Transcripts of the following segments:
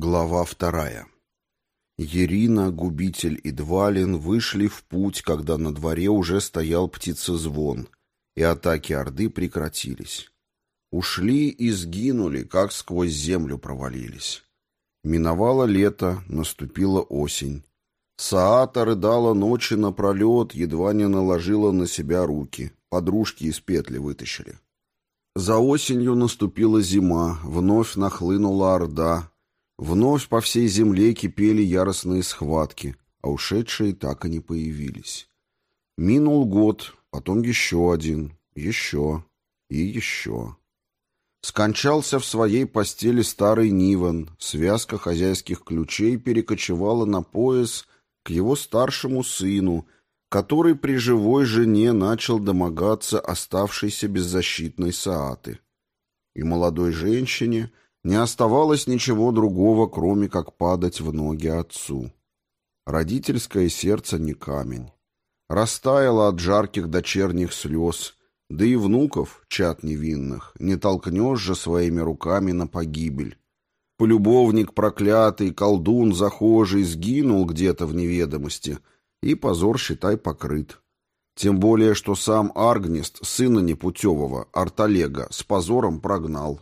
Глава вторая. Ерина, Губитель и Двалин вышли в путь, когда на дворе уже стоял птицезвон, и атаки Орды прекратились. Ушли и сгинули, как сквозь землю провалились. Миновало лето, наступила осень. Саата рыдала ночи напролет, едва не наложила на себя руки, подружки из петли вытащили. За осенью наступила зима, вновь нахлынула Орда, Вновь по всей земле кипели яростные схватки, а ушедшие так и не появились. Минул год, потом еще один, еще и еще. Скончался в своей постели старый Ниван, связка хозяйских ключей перекочевала на пояс к его старшему сыну, который при живой жене начал домогаться оставшейся беззащитной Сааты. И молодой женщине — не оставалось ничего другого, кроме как падать в ноги отцу. Родительское сердце не камень. Растаяло от жарких дочерних слез, да и внуков, чад невинных, не толкнешь же своими руками на погибель. Полюбовник проклятый, колдун захожий сгинул где-то в неведомости, и позор, считай, покрыт. Тем более, что сам Аргнист, сына непутевого, Арталега, с позором прогнал.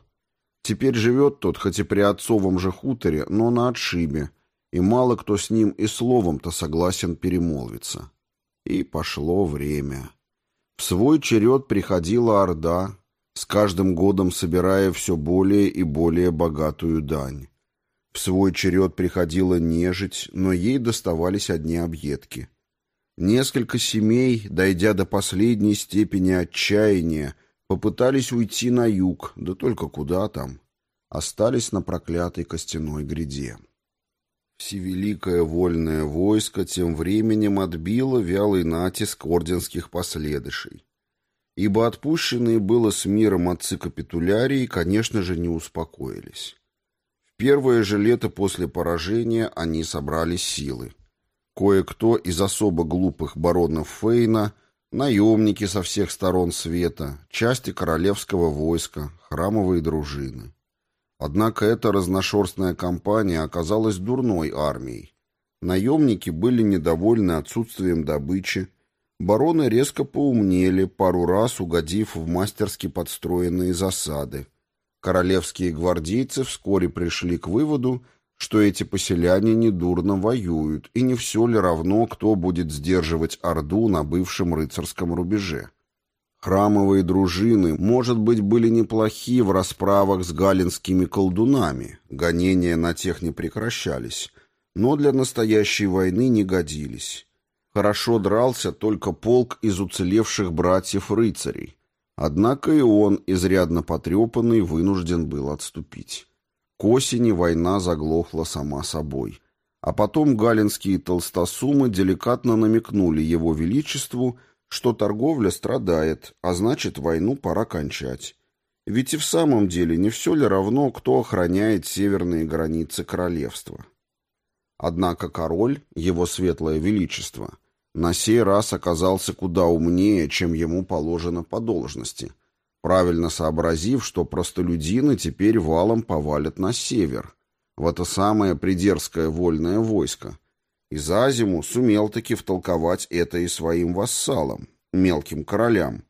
Теперь живет тот, хоть и при отцовом же хуторе, но на отшибе, и мало кто с ним и словом-то согласен перемолвиться. И пошло время. В свой черед приходила Орда, с каждым годом собирая все более и более богатую дань. В свой черед приходила нежить, но ей доставались одни объедки. Несколько семей, дойдя до последней степени отчаяния, Попытались уйти на юг, да только куда там. Остались на проклятой костяной гряде. Всевеликое вольное войско тем временем отбило вялый натиск орденских последышей. Ибо отпущенные было с миром отцы капитулярии, конечно же, не успокоились. В первое же лето после поражения они собрали силы. Кое-кто из особо глупых баронов Фейна – наемники со всех сторон света, части королевского войска, храмовые дружины. Однако эта разношерстная компания оказалась дурной армией. Наемники были недовольны отсутствием добычи, бароны резко поумнели, пару раз угодив в мастерски подстроенные засады. Королевские гвардейцы вскоре пришли к выводу, что эти поселяне недурно воюют, и не все ли равно, кто будет сдерживать Орду на бывшем рыцарском рубеже. Храмовые дружины, может быть, были неплохи в расправах с галинскими колдунами, гонения на тех не прекращались, но для настоящей войны не годились. Хорошо дрался только полк из уцелевших братьев-рыцарей, однако и он, изрядно потрепанный, вынужден был отступить. К осени война заглохла сама собой. А потом галинские толстосумы деликатно намекнули его величеству, что торговля страдает, а значит, войну пора кончать. Ведь и в самом деле не все ли равно, кто охраняет северные границы королевства? Однако король, его светлое величество, на сей раз оказался куда умнее, чем ему положено по должности – правильно сообразив, что простолюдины теперь валом повалят на север, в это самое придерзкое вольное войско. И за зиму сумел таки втолковать это и своим вассалам, мелким королям,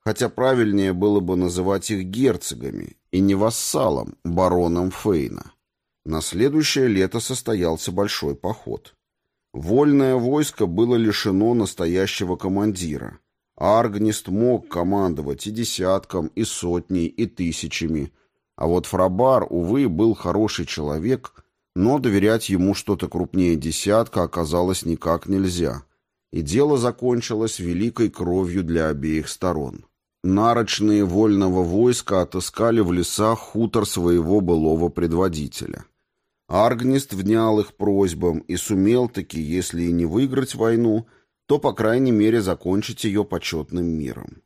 хотя правильнее было бы называть их герцогами, и не вассалом, бароном Фейна. На следующее лето состоялся большой поход. Вольное войско было лишено настоящего командира, Аргнист мог командовать и десятком, и сотней, и тысячами. А вот Фрабар, увы, был хороший человек, но доверять ему что-то крупнее десятка оказалось никак нельзя. И дело закончилось великой кровью для обеих сторон. Нарочные вольного войска отыскали в лесах хутор своего былого предводителя. Аргнист внял их просьбам и сумел таки, если и не выиграть войну, то, по крайней мере, закончить ее почетным миром.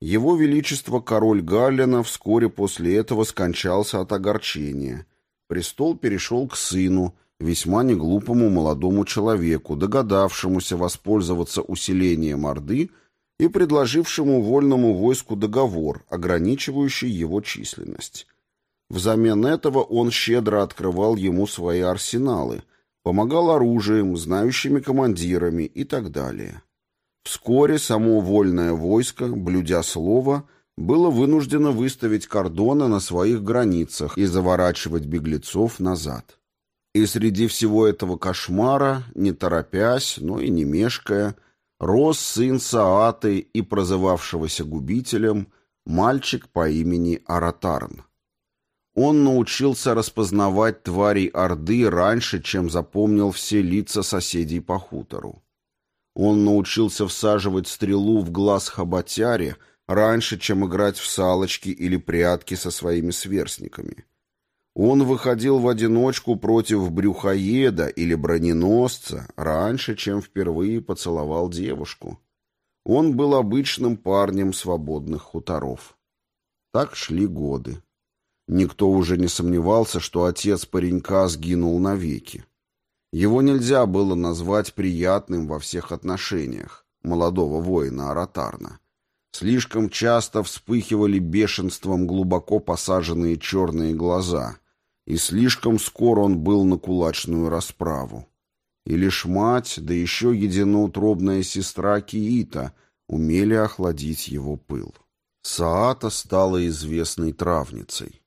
Его Величество король Галлена вскоре после этого скончался от огорчения. Престол перешел к сыну, весьма неглупому молодому человеку, догадавшемуся воспользоваться усилением Орды и предложившему вольному войску договор, ограничивающий его численность. Взамен этого он щедро открывал ему свои арсеналы, помогал оружием, знающими командирами и так далее. Вскоре само вольное войско, блюдя слово, было вынуждено выставить кордоны на своих границах и заворачивать беглецов назад. И среди всего этого кошмара, не торопясь, но и не мешкая, рос сын Сааты и прозывавшегося губителем мальчик по имени Аратарн. Он научился распознавать тварей Орды раньше, чем запомнил все лица соседей по хутору. Он научился всаживать стрелу в глаз хоботяре раньше, чем играть в салочки или прятки со своими сверстниками. Он выходил в одиночку против брюхоеда или броненосца раньше, чем впервые поцеловал девушку. Он был обычным парнем свободных хуторов. Так шли годы. Никто уже не сомневался, что отец паренька сгинул навеки. Его нельзя было назвать приятным во всех отношениях, молодого воина Аратарна. Слишком часто вспыхивали бешенством глубоко посаженные черные глаза, и слишком скоро он был на кулачную расправу. И лишь мать, да еще единоутробная сестра Киита умели охладить его пыл. Саата стала известной травницей.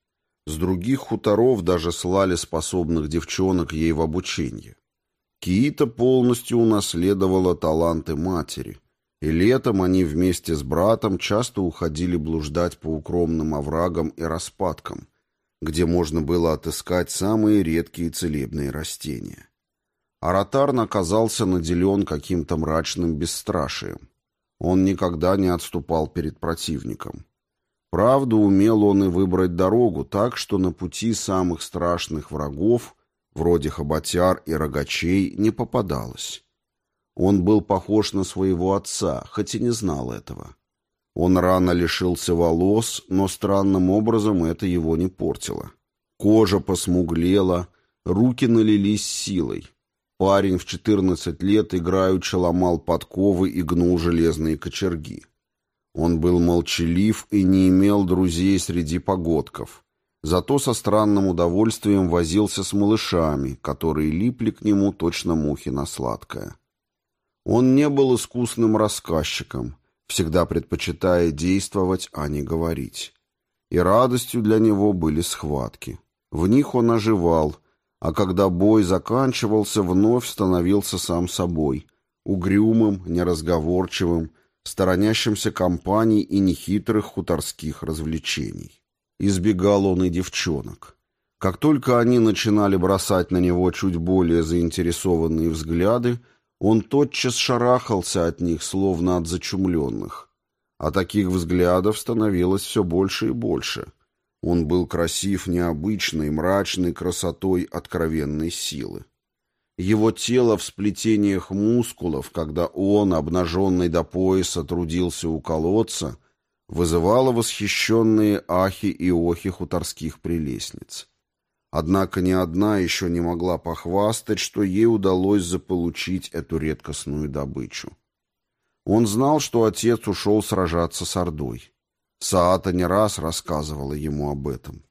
С других хуторов даже слали способных девчонок ей в обучение. Киита полностью унаследовала таланты матери, и летом они вместе с братом часто уходили блуждать по укромным оврагам и распадкам, где можно было отыскать самые редкие целебные растения. Аратарн оказался наделен каким-то мрачным бесстрашием. Он никогда не отступал перед противником. Правда, умел он и выбрать дорогу так, что на пути самых страшных врагов, вроде хоботяр и рогачей, не попадалось. Он был похож на своего отца, хоть и не знал этого. Он рано лишился волос, но странным образом это его не портило. Кожа посмуглела, руки налились силой. Парень в 14 лет играючи ломал подковы и гнул железные кочерги. Он был молчалив и не имел друзей среди погодков. Зато со странным удовольствием возился с малышами, которые липли к нему точно мухи на сладкое. Он не был искусным рассказчиком, всегда предпочитая действовать, а не говорить. И радостью для него были схватки. В них он оживал, а когда бой заканчивался, вновь становился сам собой, угрюмым, неразговорчивым, сторонящимся компаний и нехитрых хуторских развлечений. Избегал он и девчонок. Как только они начинали бросать на него чуть более заинтересованные взгляды, он тотчас шарахался от них, словно от зачумленных. А таких взглядов становилось все больше и больше. Он был красив необычной, мрачной красотой откровенной силы. Его тело в сплетениях мускулов, когда он, обнаженный до пояса, трудился у колодца, вызывало восхищенные ахи и охи хуторских прелестниц. Однако ни одна еще не могла похвастать, что ей удалось заполучить эту редкостную добычу. Он знал, что отец ушел сражаться с Ордой. Саата не раз рассказывала ему об этом.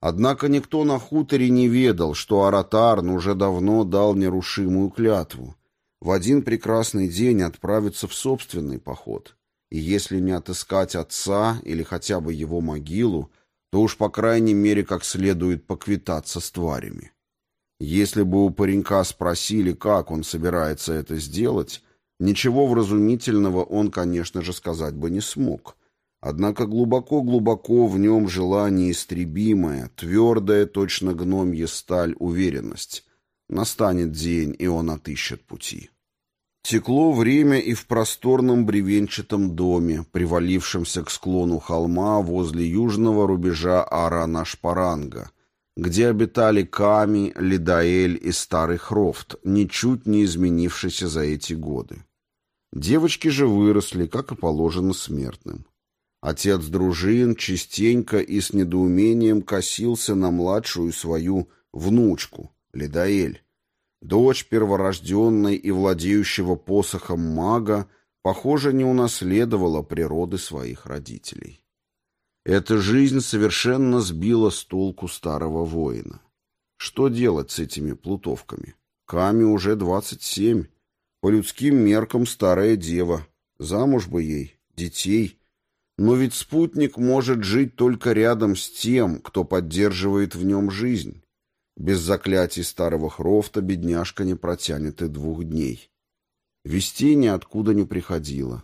Однако никто на хуторе не ведал, что Аратарн уже давно дал нерушимую клятву. В один прекрасный день отправиться в собственный поход. И если не отыскать отца или хотя бы его могилу, то уж по крайней мере как следует поквитаться с тварями. Если бы у паренька спросили, как он собирается это сделать, ничего вразумительного он, конечно же, сказать бы не смог. Однако глубоко-глубоко в нем жила неистребимая, твердая, точно гномья сталь уверенность. Настанет день, и он отыщет пути. Текло время и в просторном бревенчатом доме, привалившемся к склону холма возле южного рубежа Арана-Шпаранга, где обитали Ками, Лидаэль и Старый Хрофт, ничуть не изменившийся за эти годы. Девочки же выросли, как и положено смертным. Отец дружин частенько и с недоумением косился на младшую свою внучку, Лидаэль. Дочь перворожденной и владеющего посохом мага, похоже, не унаследовала природы своих родителей. Эта жизнь совершенно сбила с толку старого воина. Что делать с этими плутовками? Каме уже двадцать семь. По людским меркам старая дева. Замуж бы ей, детей. Но ведь спутник может жить только рядом с тем, кто поддерживает в нем жизнь. Без заклятий старого Хрофта бедняжка не протянет и двух дней. Вести ниоткуда не приходило.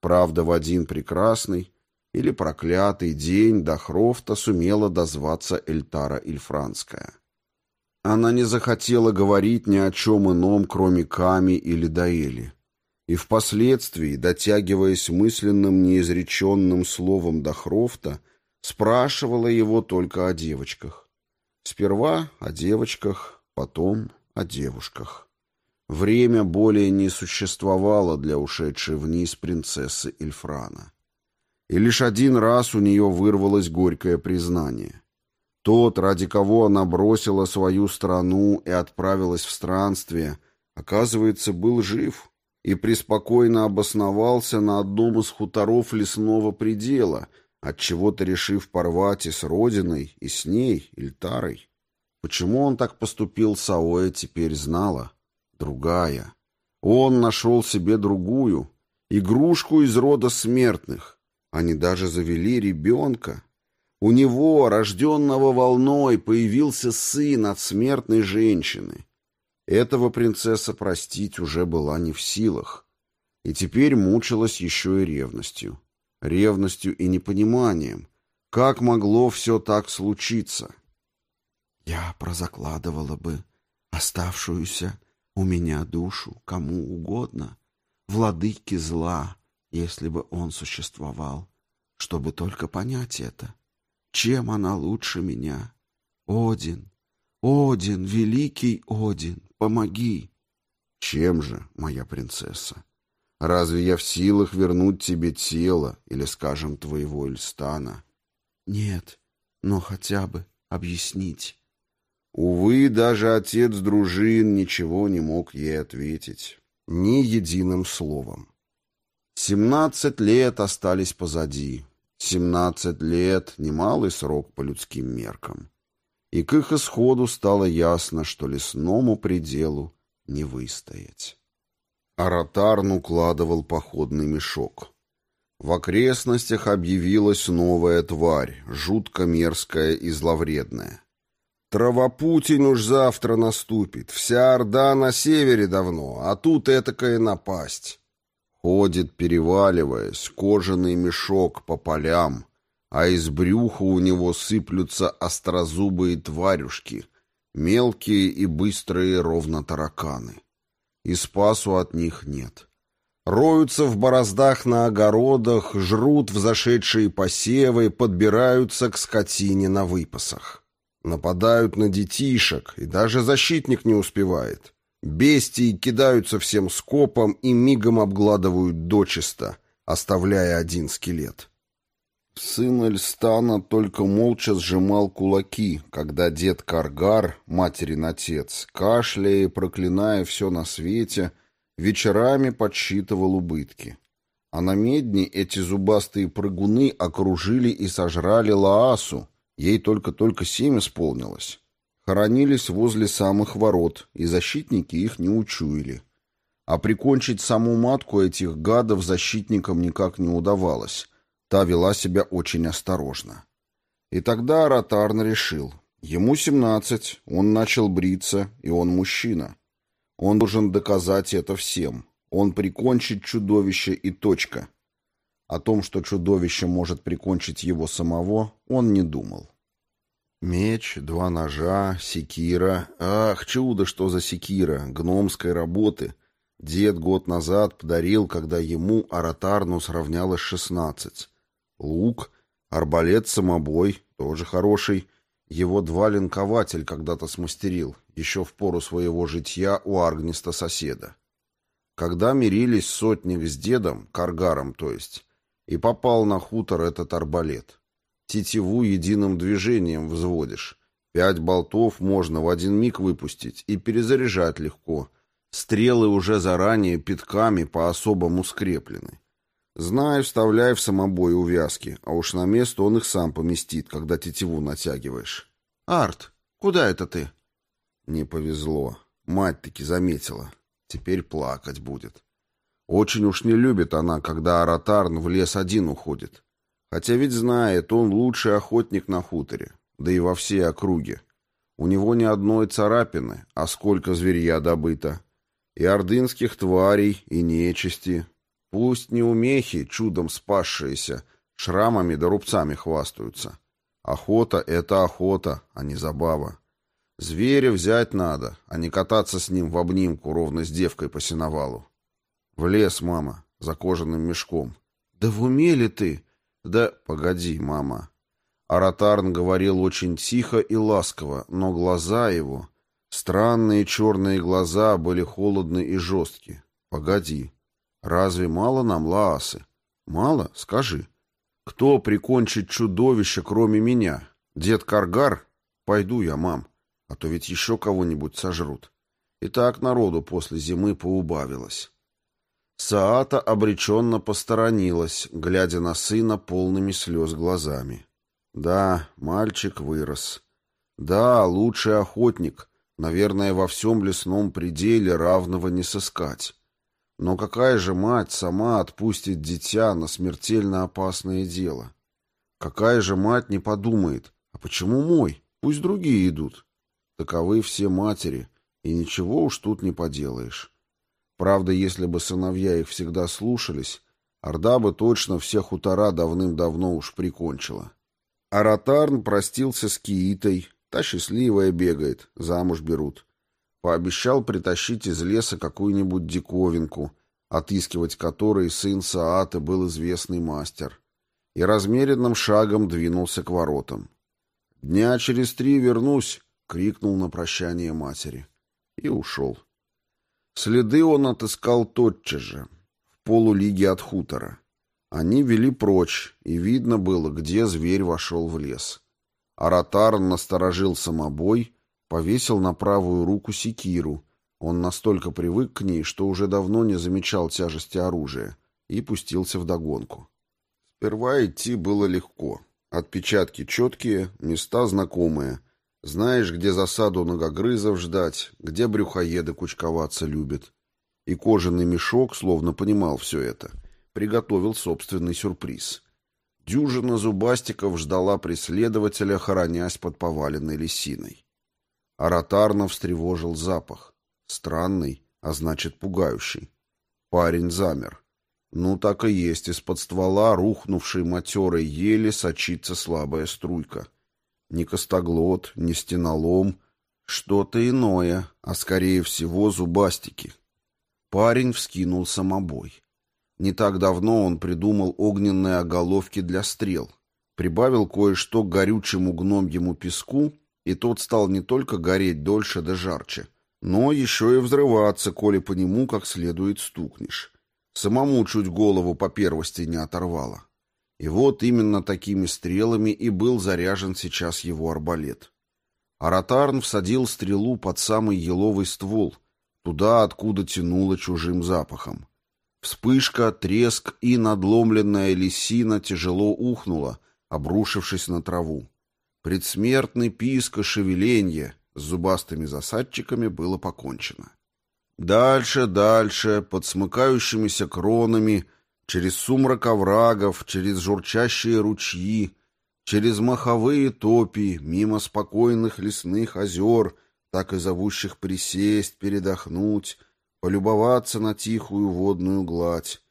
Правда, в один прекрасный или проклятый день до Хрофта сумела дозваться Эльтара Ильфранская. Она не захотела говорить ни о чем ином, кроме Ками или Даэли. И впоследствии, дотягиваясь мысленным неизреченным словом до Хрофта, спрашивала его только о девочках. Сперва о девочках, потом о девушках. Время более не существовало для ушедшей вниз принцессы Ильфрана. И лишь один раз у нее вырвалось горькое признание. Тот, ради кого она бросила свою страну и отправилась в странствие, оказывается, был жив и преспокойно обосновался на одном из хуторов лесного предела, отчего-то решив порвать и с родиной, и с ней, Ильтарой. Почему он так поступил с Аоэ, теперь знала. Другая. Он нашел себе другую, игрушку из рода смертных. Они даже завели ребенка. У него, рожденного волной, появился сын от смертной женщины. Этого принцесса простить уже была не в силах. И теперь мучилась еще и ревностью. Ревностью и непониманием. Как могло все так случиться? Я прозакладывала бы оставшуюся у меня душу кому угодно, владыке зла, если бы он существовал, чтобы только понять это. Чем она лучше меня? Один, Один, великий Один, помоги. Чем же, моя принцесса? Разве я в силах вернуть тебе тело или, скажем, твоего Эльстана? Нет, но хотя бы объяснить. Увы, даже отец дружин ничего не мог ей ответить. Ни единым словом. Семнадцать лет остались позади. Семнадцать лет — немалый срок по людским меркам и к их исходу стало ясно, что лесному пределу не выстоять. Аратарн укладывал походный мешок. В окрестностях объявилась новая тварь, жутко мерзкая и зловредная. Травопутень уж завтра наступит, вся Орда на севере давно, а тут этакая напасть. Ходит, переваливаясь, кожаный мешок по полям, а из брюха у него сыплются острозубые тварюшки, мелкие и быстрые ровно тараканы. И спасу от них нет. Роются в бороздах на огородах, жрут взошедшие посевы, подбираются к скотине на выпасах. Нападают на детишек, и даже защитник не успевает. Бестии кидаются всем скопом и мигом обгладывают дочисто, оставляя один скелет. Сын Эльстана только молча сжимал кулаки, когда дед Каргар, материн отец, кашляя и проклиная все на свете, вечерами подсчитывал убытки. А на медне эти зубастые прыгуны окружили и сожрали Лаасу, ей только-только семь исполнилось. Хоронились возле самых ворот, и защитники их не учуяли. А прикончить саму матку этих гадов защитникам никак не удавалось, Та вела себя очень осторожно. И тогда Ротарн решил. Ему семнадцать, он начал бриться, и он мужчина. Он должен доказать это всем. Он прикончит чудовище и точка. О том, что чудовище может прикончить его самого, он не думал. Меч, два ножа, секира. Ах, чудо, что за секира, гномской работы. Дед год назад подарил, когда ему Аратарну сравнялось шестнадцать. Лук, арбалет-самобой, тоже хороший. Его два линкователь когда-то смастерил, еще в пору своего житья у Аргниста соседа. Когда мирились сотник с дедом, каргаром то есть, и попал на хутор этот арбалет. Тетиву единым движением взводишь. Пять болтов можно в один миг выпустить и перезаряжать легко. Стрелы уже заранее пятками по-особому скреплены. Знай, вставляй в самобой увязки, а уж на место он их сам поместит, когда тетиву натягиваешь. Арт, куда это ты? Не повезло. Мать таки заметила. Теперь плакать будет. Очень уж не любит она, когда Аратарн в лес один уходит. Хотя ведь знает, он лучший охотник на хуторе, да и во всей округе. У него ни одной царапины, а сколько зверья добыто. И ордынских тварей, и нечисти, Пусть не умехи, чудом спасшиеся, шрамами да рубцами хвастаются. Охота — это охота, а не забава. Зверя взять надо, а не кататься с ним в обнимку ровно с девкой по сеновалу. В лес, мама, за кожаным мешком. Да в уме ли ты? Да погоди, мама. Аратарн говорил очень тихо и ласково, но глаза его, странные черные глаза, были холодны и жесткие. Погоди. Разве мало нам Лаасы? Мало? Скажи. Кто прикончит чудовище, кроме меня? Дед Каргар? Пойду я, мам, а то ведь еще кого-нибудь сожрут. И так народу после зимы поубавилось. Саата обреченно посторонилась, глядя на сына полными слез глазами. Да, мальчик вырос. Да, лучший охотник. Наверное, во всем лесном пределе равного не сыскать. Но какая же мать сама отпустит дитя на смертельно опасное дело? Какая же мать не подумает, а почему мой? Пусть другие идут. Таковы все матери, и ничего уж тут не поделаешь. Правда, если бы сыновья их всегда слушались, Орда бы точно все хутора давным-давно уж прикончила. Аратарн простился с Киитой, та счастливая бегает, замуж берут. Пообещал притащить из леса какую-нибудь диковинку, отыскивать которой сын Саата был известный мастер, и размеренным шагом двинулся к воротам. «Дня через три вернусь!» — крикнул на прощание матери. И ушел. Следы он отыскал тотчас же, в полулиге от хутора. Они вели прочь, и видно было, где зверь вошел в лес. Аратарн насторожил самобой Повесил на правую руку секиру. Он настолько привык к ней, что уже давно не замечал тяжести оружия, и пустился в догонку. Сперва идти было легко. Отпечатки четкие, места знакомые. Знаешь, где засаду многогрызов ждать, где брюхоеды кучковаться любят. И кожаный мешок, словно понимал все это, приготовил собственный сюрприз. Дюжина зубастиков ждала преследователя, хоронясь под поваленной лисиной. Аратарно встревожил запах. Странный, а значит пугающий. Парень замер. Ну, так и есть, из-под ствола, рухнувшей матерой ели, сочится слабая струйка. Ни костоглот, ни стенолом, что-то иное, а скорее всего зубастики. Парень вскинул самобой. Не так давно он придумал огненные оголовки для стрел. Прибавил кое-что к горючему гномьему песку и тот стал не только гореть дольше да жарче, но еще и взрываться, коли по нему как следует стукнешь. Самому чуть голову по первости не оторвало. И вот именно такими стрелами и был заряжен сейчас его арбалет. Аратарн всадил стрелу под самый еловый ствол, туда, откуда тянуло чужим запахом. Вспышка, треск и надломленная лисина тяжело ухнула, обрушившись на траву. Предсмертный писк и шевеленье с зубастыми засадчиками было покончено. Дальше, дальше, под смыкающимися кронами, через сумрак оврагов, через журчащие ручьи, через маховые топи, мимо спокойных лесных озер, так и зовущих присесть, передохнуть, полюбоваться на тихую водную гладь.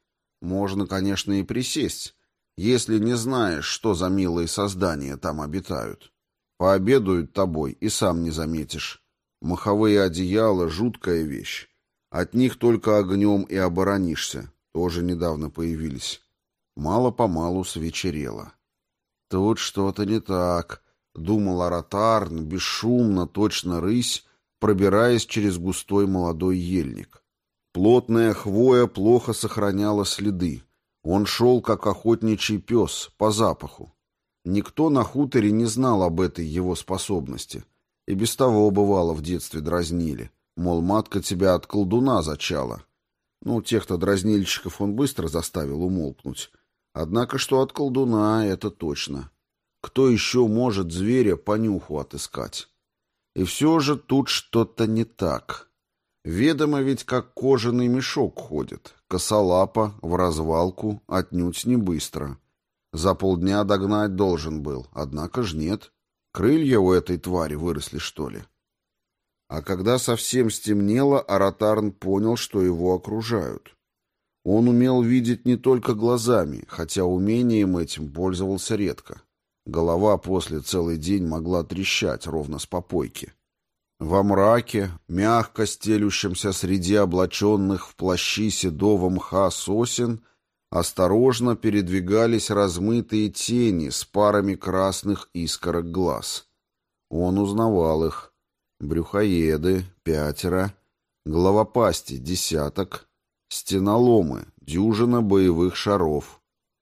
Можно, конечно, и присесть, если не знаешь, что за милые создания там обитают. Пообедают тобой, и сам не заметишь. Маховые одеяла — жуткая вещь. От них только огнем и оборонишься. Тоже недавно появились. Мало-помалу свечерело. Тут что-то не так, — думал Аратарн, бесшумно, точно рысь, пробираясь через густой молодой ельник. Плотная хвоя плохо сохраняла следы. Он шел, как охотничий пес, по запаху. Никто на хуторе не знал об этой его способности. И без того, бывало, в детстве дразнили. Мол, матка тебя от колдуна зачала. Ну, тех-то дразнильщиков он быстро заставил умолкнуть. Однако что от колдуна, это точно. Кто еще может зверя по нюху отыскать? И все же тут что-то не так. Ведомо ведь, как кожаный мешок ходит. Косолапа, в развалку, отнюдь не быстро. За полдня догнать должен был, однако ж нет. Крылья у этой твари выросли, что ли? А когда совсем стемнело, Аратарн понял, что его окружают. Он умел видеть не только глазами, хотя умением этим пользовался редко. Голова после целый день могла трещать ровно с попойки. Во мраке, мягко стелющемся среди облаченных в плащи седого мха сосен, осторожно передвигались размытые тени с парами красных искорок глаз. Он узнавал их. Брюхоеды — пятеро, головопасти — десяток, стеноломы — дюжина боевых шаров.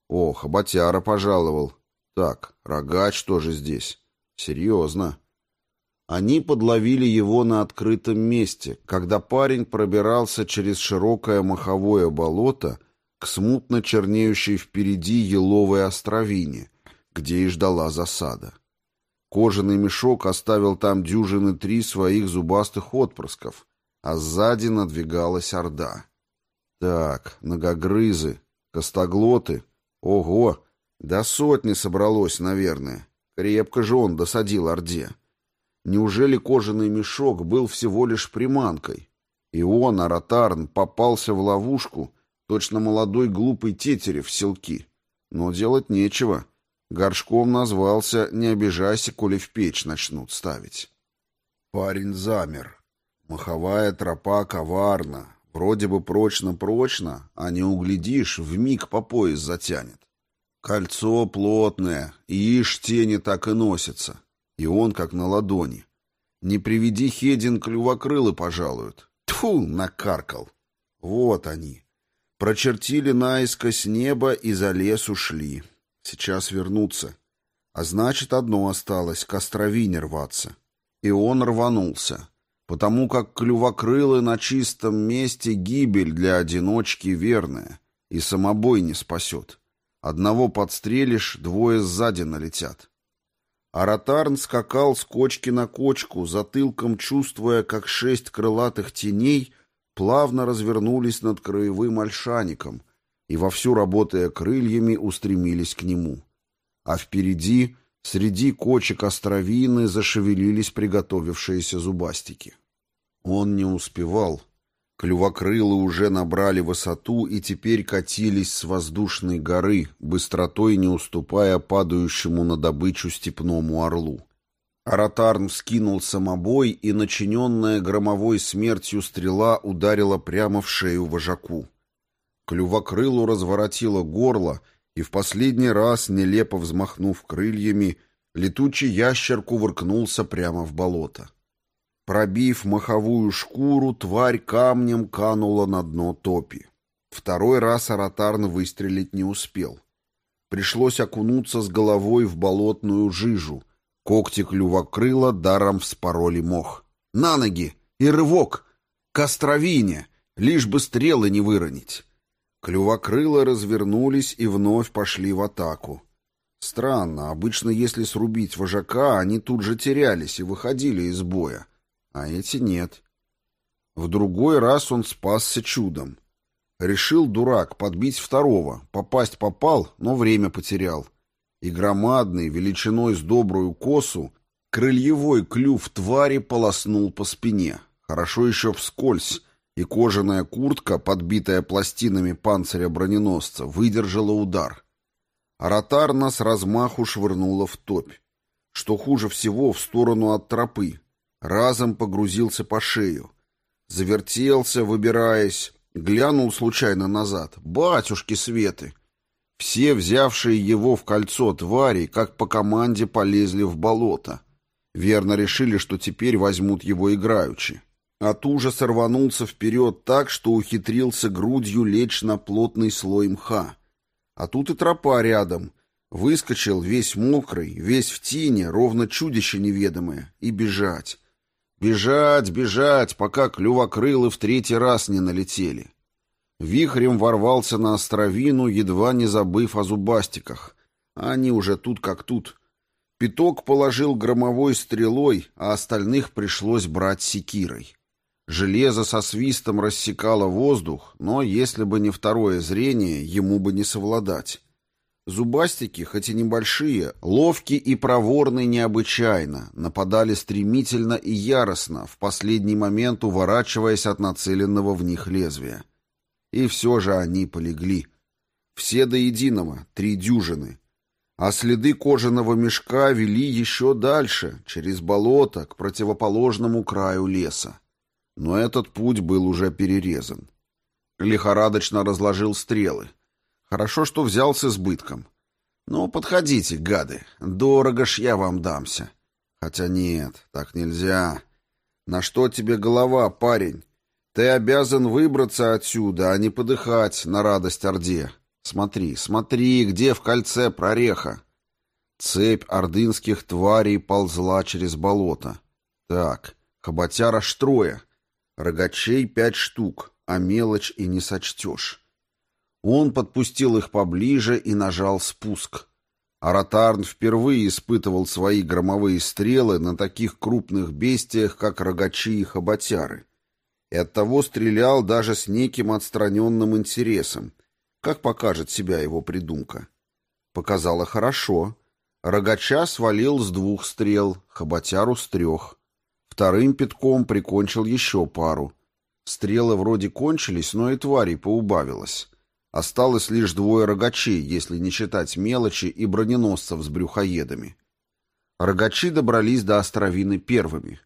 О, хоботяра пожаловал. Так, рогач тоже здесь. Серьезно. Они подловили его на открытом месте, когда парень пробирался через широкое маховое болото к смутно чернеющей впереди еловой островине, где и ждала засада. Кожаный мешок оставил там дюжины три своих зубастых отпрысков, а сзади надвигалась орда. Так, многогрызы, костоглоты. Ого, до сотни собралось, наверное. Крепко же он досадил орде. Неужели кожаный мешок был всего лишь приманкой? И он, Аратарн, попался в ловушку, точно молодой глупый тетерев в селки. Но делать нечего. Горшком назвался «Не обижайся, коли в печь начнут ставить». Парень замер. Маховая тропа коварна. Вроде бы прочно-прочно, а не углядишь, вмиг по пояс затянет. Кольцо плотное, и ишь тени так и носятся. И он как на ладони. Не приведи Хедин клювокрылы пожалуют. Тьфу, накаркал. Вот они. Прочертили наискось небо и за лес ушли. Сейчас вернутся. А значит, одно осталось — к островине рваться. И он рванулся, потому как клювокрылы на чистом месте гибель для одиночки верная, и самобой не спасет. Одного подстрелишь, двое сзади налетят. Аратарн скакал с кочки на кочку, затылком чувствуя, как шесть крылатых теней плавно развернулись над краевым ольшаником — и вовсю работая крыльями устремились к нему. А впереди, среди кочек островины, зашевелились приготовившиеся зубастики. Он не успевал. Клювокрылы уже набрали высоту и теперь катились с воздушной горы, быстротой не уступая падающему на добычу степному орлу. Аратарн вскинул самобой, и начиненная громовой смертью стрела ударила прямо в шею вожаку. Клювокрылу разворотило горло, и в последний раз, нелепо взмахнув крыльями, летучий ящер кувыркнулся прямо в болото. Пробив маховую шкуру, тварь камнем канула на дно топи. Второй раз Аратарн выстрелить не успел. Пришлось окунуться с головой в болотную жижу. Когти клювокрыла даром вспороли мох. «На ноги! И рывок! К островине! Лишь бы стрелы не выронить!» Клювокрылы развернулись и вновь пошли в атаку. Странно, обычно если срубить вожака, они тут же терялись и выходили из боя, а эти нет. В другой раз он спасся чудом. Решил дурак подбить второго, попасть попал, но время потерял. И громадный, величиной с добрую косу, крыльевой клюв твари полоснул по спине. Хорошо еще вскользь, и кожаная куртка, подбитая пластинами панциря броненосца, выдержала удар. Аратар нас размаху швырнула в топь. Что хуже всего, в сторону от тропы. Разом погрузился по шею. Завертелся, выбираясь, глянул случайно назад. Батюшки Светы! Все, взявшие его в кольцо твари, как по команде полезли в болото. Верно решили, что теперь возьмут его играючи. От ужаса рванулся вперед так, что ухитрился грудью лечь на плотный слой мха. А тут и тропа рядом. Выскочил весь мокрый, весь в тине, ровно чудище неведомое, и бежать. Бежать, бежать, пока клювокрылы в третий раз не налетели. Вихрем ворвался на островину, едва не забыв о зубастиках. А они уже тут как тут. Пяток положил громовой стрелой, а остальных пришлось брать секирой. Железо со свистом рассекало воздух, но если бы не второе зрение, ему бы не совладать. Зубастики, хоть и небольшие, ловкие и проворные необычайно, нападали стремительно и яростно, в последний момент уворачиваясь от нацеленного в них лезвия. И все же они полегли. Все до единого, три дюжины. А следы кожаного мешка вели еще дальше, через болото, к противоположному краю леса. Но этот путь был уже перерезан. Лихорадочно разложил стрелы. Хорошо, что взял с избытком. Ну, подходите, гады, дорого ж я вам дамся. Хотя нет, так нельзя. На что тебе голова, парень? Ты обязан выбраться отсюда, а не подыхать на радость Орде. Смотри, смотри, где в кольце прореха. Цепь ордынских тварей ползла через болото. Так, хоботяра штроя. Рогачей пять штук, а мелочь и не сочтешь. Он подпустил их поближе и нажал спуск. Аратарн впервые испытывал свои громовые стрелы на таких крупных бестиях, как рогачи и хоботяры. И оттого стрелял даже с неким отстраненным интересом, как покажет себя его придумка. Показало хорошо. Рогача свалил с двух стрел, хоботяру с трех. Вторым пятком прикончил еще пару. Стрелы вроде кончились, но и тварей поубавилось. Осталось лишь двое рогачей, если не считать мелочи и броненосцев с брюхоедами. Рогачи добрались до островины первыми.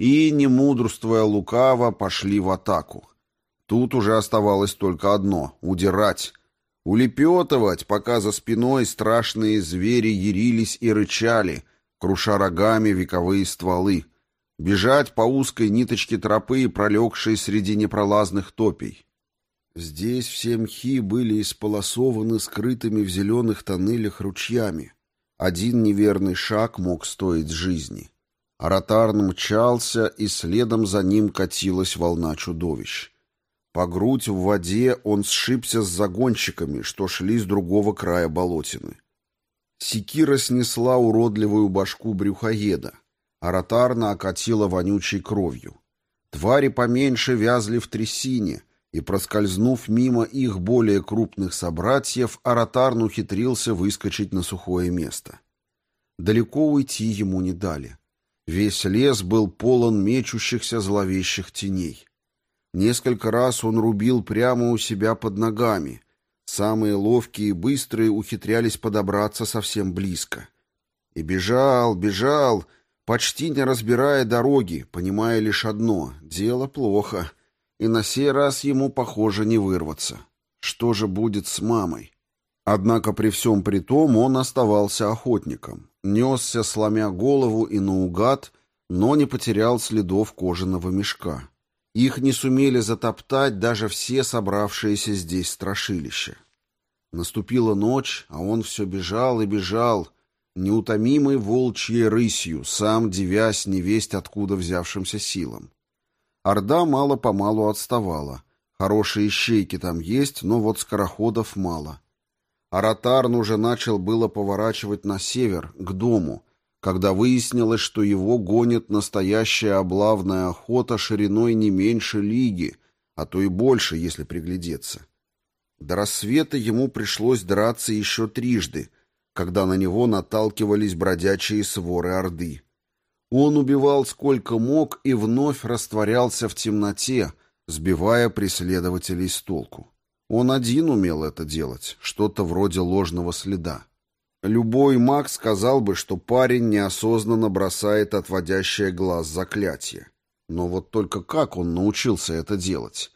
И, не мудрствуя лукаво, пошли в атаку. Тут уже оставалось только одно — удирать. Улепетывать, пока за спиной страшные звери ярились и рычали, круша рогами вековые стволы. Бежать по узкой ниточке тропы, пролегшей среди непролазных топей. Здесь все мхи были исполосованы скрытыми в зеленых тоннелях ручьями. Один неверный шаг мог стоить жизни. Аратарн мчался, и следом за ним катилась волна чудовищ. По грудь в воде он сшибся с загонщиками, что шли с другого края болотины. Секира снесла уродливую башку брюхоеда. Аратарна окатила вонючей кровью. Твари поменьше вязли в трясине — и, проскользнув мимо их более крупных собратьев, Аратарн ухитрился выскочить на сухое место. Далеко уйти ему не дали. Весь лес был полон мечущихся зловещих теней. Несколько раз он рубил прямо у себя под ногами. Самые ловкие и быстрые ухитрялись подобраться совсем близко. И бежал, бежал, почти не разбирая дороги, понимая лишь одно — дело плохо — и на сей раз ему, похоже, не вырваться. Что же будет с мамой? Однако при всем при том он оставался охотником, несся, сломя голову и наугад, но не потерял следов кожаного мешка. Их не сумели затоптать даже все собравшиеся здесь страшилища. Наступила ночь, а он все бежал и бежал, неутомимой волчьей рысью, сам девясь невесть откуда взявшимся силам. Орда мало-помалу отставала. Хорошие щейки там есть, но вот скороходов мало. Аратарн уже начал было поворачивать на север, к дому, когда выяснилось, что его гонит настоящая облавная охота шириной не меньше лиги, а то и больше, если приглядеться. До рассвета ему пришлось драться еще трижды, когда на него наталкивались бродячие своры Орды. Он убивал сколько мог и вновь растворялся в темноте, сбивая преследователей с толку. Он один умел это делать, что-то вроде ложного следа. Любой маг сказал бы, что парень неосознанно бросает отводящее глаз заклятие. Но вот только как он научился это делать?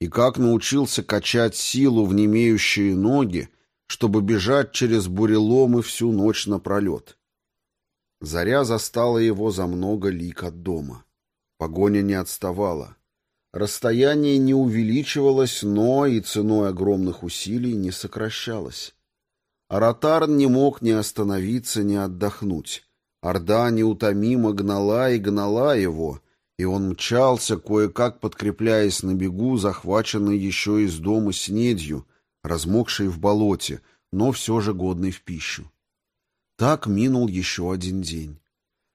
И как научился качать силу в немеющие ноги, чтобы бежать через буреломы всю ночь напролет? Заря застала его за много лик от дома. Погоня не отставала. Расстояние не увеличивалось, но и ценой огромных усилий не сокращалось. Аратарн не мог ни остановиться, ни отдохнуть. Орда неутомимо гнала и гнала его, И он мчался, кое-как подкрепляясь на бегу, захваченный еще из дома снедью, размокшей в болоте, но все же годной в пищу. Так минул еще один день.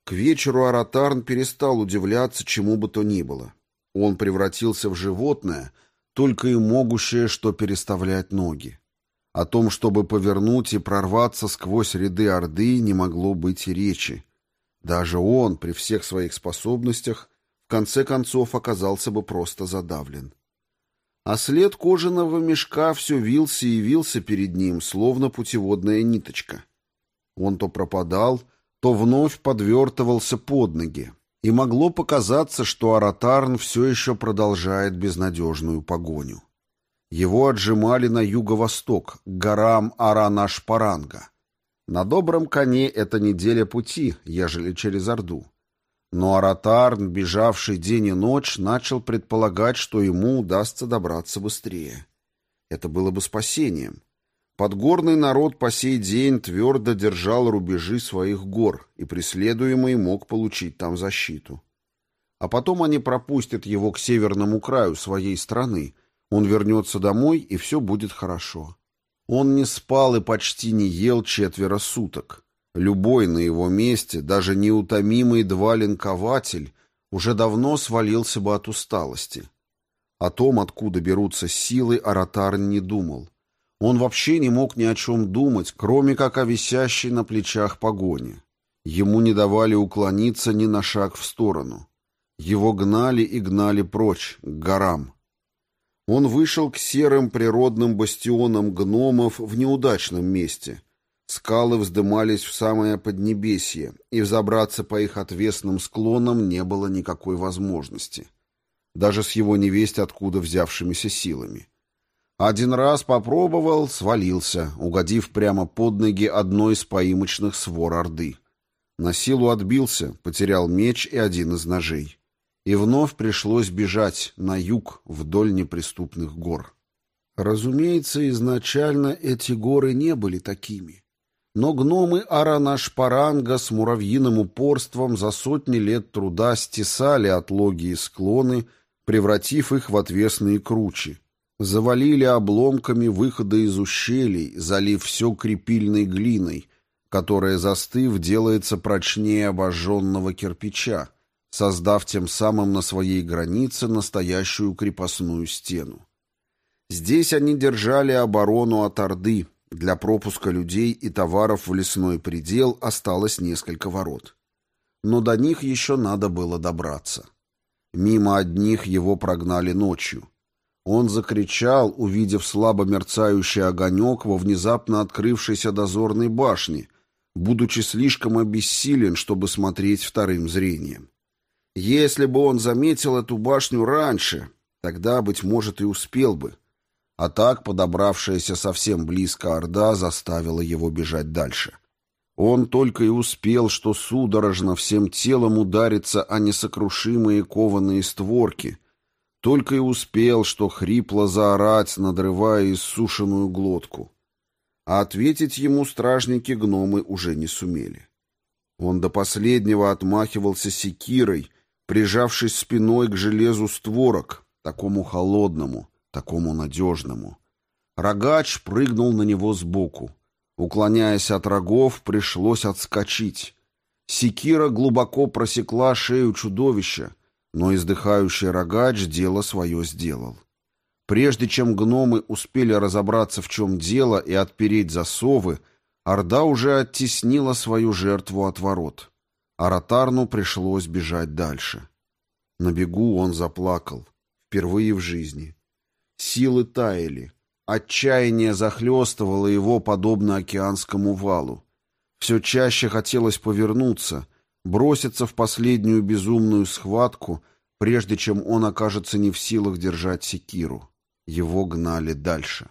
К вечеру Аратарн перестал удивляться чему бы то ни было. Он превратился в животное, только и могущее, что переставлять ноги. О том, чтобы повернуть и прорваться сквозь ряды Орды, не могло быть и речи. Даже он, при всех своих способностях, в конце концов оказался бы просто задавлен. А след кожаного мешка все вился и вился перед ним, словно путеводная ниточка. Он то пропадал, то вновь подвертывался под ноги, и могло показаться, что Аратарн все еще продолжает безнадежную погоню. Его отжимали на юго-восток, к горам Аранашпаранга. На добром коне это неделя пути, ежели через Орду. Но Аратарн, бежавший день и ночь, начал предполагать, что ему удастся добраться быстрее. Это было бы спасением. Подгорный народ по сей день твердо держал рубежи своих гор, и преследуемый мог получить там защиту. А потом они пропустят его к северному краю своей страны, он вернется домой, и все будет хорошо. Он не спал и почти не ел четверо суток. Любой на его месте, даже неутомимый двалин-кователь, уже давно свалился бы от усталости. О том, откуда берутся силы, Аратар не думал. Он вообще не мог ни о чем думать, кроме как о висящей на плечах погоне. Ему не давали уклониться ни на шаг в сторону. Его гнали и гнали прочь, к горам. Он вышел к серым природным бастионам гномов в неудачном месте. Скалы вздымались в самое поднебесье, и взобраться по их отвесным склонам не было никакой возможности. Даже с его невесть откуда взявшимися силами. Один раз попробовал, свалился, угодив прямо под ноги одной из поимочных свор Орды. На силу отбился, потерял меч и один из ножей и вновь пришлось бежать на юг вдоль неприступных гор. Разумеется, изначально эти горы не были такими. Но гномы Аранашпаранга с муравьиным упорством за сотни лет труда стесали отлоги и склоны, превратив их в отвесные кручи, завалили обломками выхода из ущелий, залив все крепильной глиной, которая, застыв, делается прочнее обожженного кирпича, создав тем самым на своей границе настоящую крепостную стену. Здесь они держали оборону от Орды. Для пропуска людей и товаров в лесной предел осталось несколько ворот. Но до них еще надо было добраться. Мимо одних его прогнали ночью. Он закричал, увидев слабо мерцающий огонек во внезапно открывшейся дозорной башне, будучи слишком обессилен, чтобы смотреть вторым зрением. Если бы он заметил эту башню раньше, тогда, быть может, и успел бы. А так подобравшаяся совсем близко Орда заставила его бежать дальше. Он только и успел, что судорожно всем телом удариться о несокрушимые кованые створки, только и успел, что хрипло заорать, надрывая иссушенную глотку. А ответить ему стражники-гномы уже не сумели. Он до последнего отмахивался секирой, прижавшись спиной к железу створок, такому холодному, такому надежному. Рогач прыгнул на него сбоку. Уклоняясь от рогов, пришлось отскочить. Секира глубоко просекла шею чудовища, но издыхающий рогач дело свое сделал. Прежде чем гномы успели разобраться, в чем дело, и отпереть засовы, Орда уже оттеснила свою жертву от ворот. Аратарну пришлось бежать дальше. На бегу он заплакал. Впервые в жизни. Силы таяли. Отчаяние захлестывало его, подобно океанскому валу. Все чаще хотелось повернуться, броситься в последнюю безумную схватку, прежде чем он окажется не в силах держать секиру. Его гнали дальше.